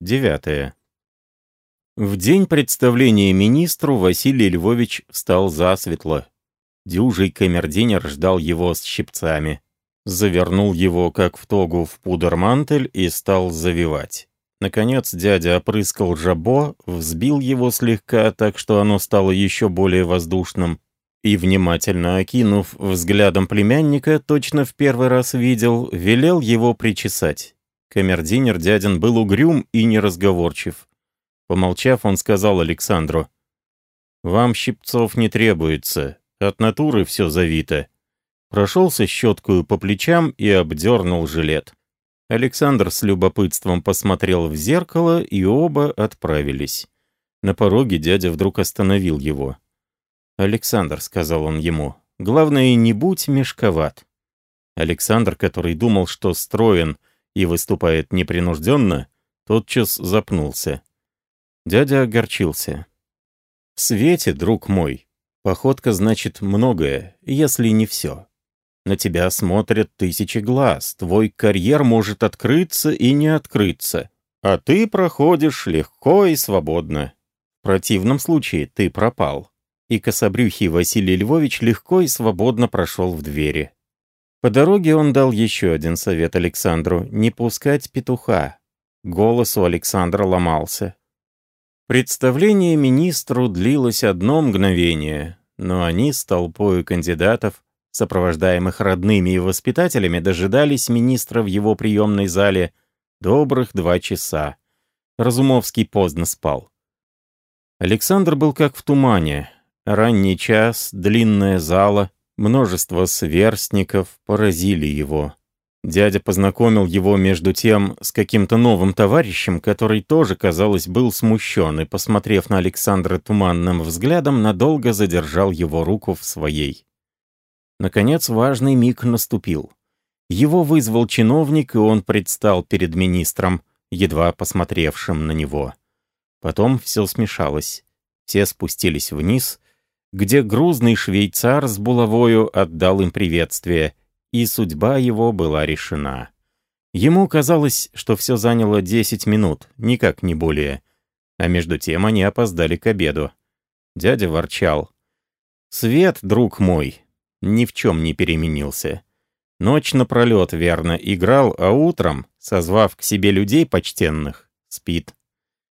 Девятое. В день представления министру Василий Львович встал засветло. Дюжий камердинер ждал его с щипцами. Завернул его, как в тогу, в пудермантель и стал завивать. Наконец дядя опрыскал жабо, взбил его слегка, так что оно стало еще более воздушным, и, внимательно окинув взглядом племянника, точно в первый раз видел, велел его причесать. Камердинер дядин был угрюм и неразговорчив. Помолчав, он сказал Александру, «Вам щипцов не требуется, от натуры все завито». Прошелся щеткую по плечам и обдернул жилет. Александр с любопытством посмотрел в зеркало, и оба отправились. На пороге дядя вдруг остановил его. «Александр», — сказал он ему, — «главное, не будь мешковат». Александр, который думал, что строен и выступает непринужденно, тотчас запнулся. Дядя огорчился. «В свете, друг мой, походка значит многое, если не все. На тебя смотрят тысячи глаз, твой карьер может открыться и не открыться, а ты проходишь легко и свободно. В противном случае ты пропал». И кособрюхий Василий Львович легко и свободно прошел в двери. По дороге он дал еще один совет Александру — не пускать петуха. Голос у Александра ломался. Представление министру длилось одно мгновение, но они с толпой кандидатов, сопровождаемых родными и воспитателями, дожидались министра в его приемной зале добрых два часа. Разумовский поздно спал. Александр был как в тумане. Ранний час, длинная зала, множество сверстников поразили его. Дядя познакомил его между тем с каким-то новым товарищем, который тоже, казалось, был смущен и, посмотрев на Александра туманным взглядом, надолго задержал его руку в своей. Наконец важный миг наступил. Его вызвал чиновник, и он предстал перед министром, едва посмотревшим на него. Потом все смешалось. Все спустились вниз, где грузный швейцар с булавою отдал им приветствие — и судьба его была решена. Ему казалось, что все заняло 10 минут, никак не более. А между тем они опоздали к обеду. Дядя ворчал. «Свет, друг мой, ни в чем не переменился. Ночь напролет, верно, играл, а утром, созвав к себе людей почтенных, спит.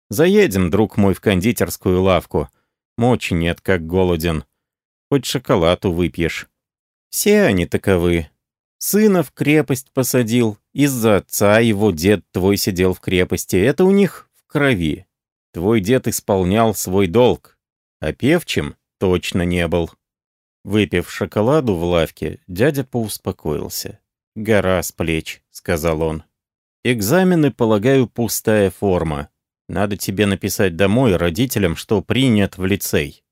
Заедем, друг мой, в кондитерскую лавку. Мочи нет, как голоден. Хоть шоколаду выпьешь. Все они таковы, Сына в крепость посадил. Из-за отца его дед твой сидел в крепости. Это у них в крови. Твой дед исполнял свой долг. А певчим точно не был. Выпив шоколаду в лавке, дядя поуспокоился. «Гора с плеч», — сказал он. «Экзамены, полагаю, пустая форма. Надо тебе написать домой родителям, что принят в лицей.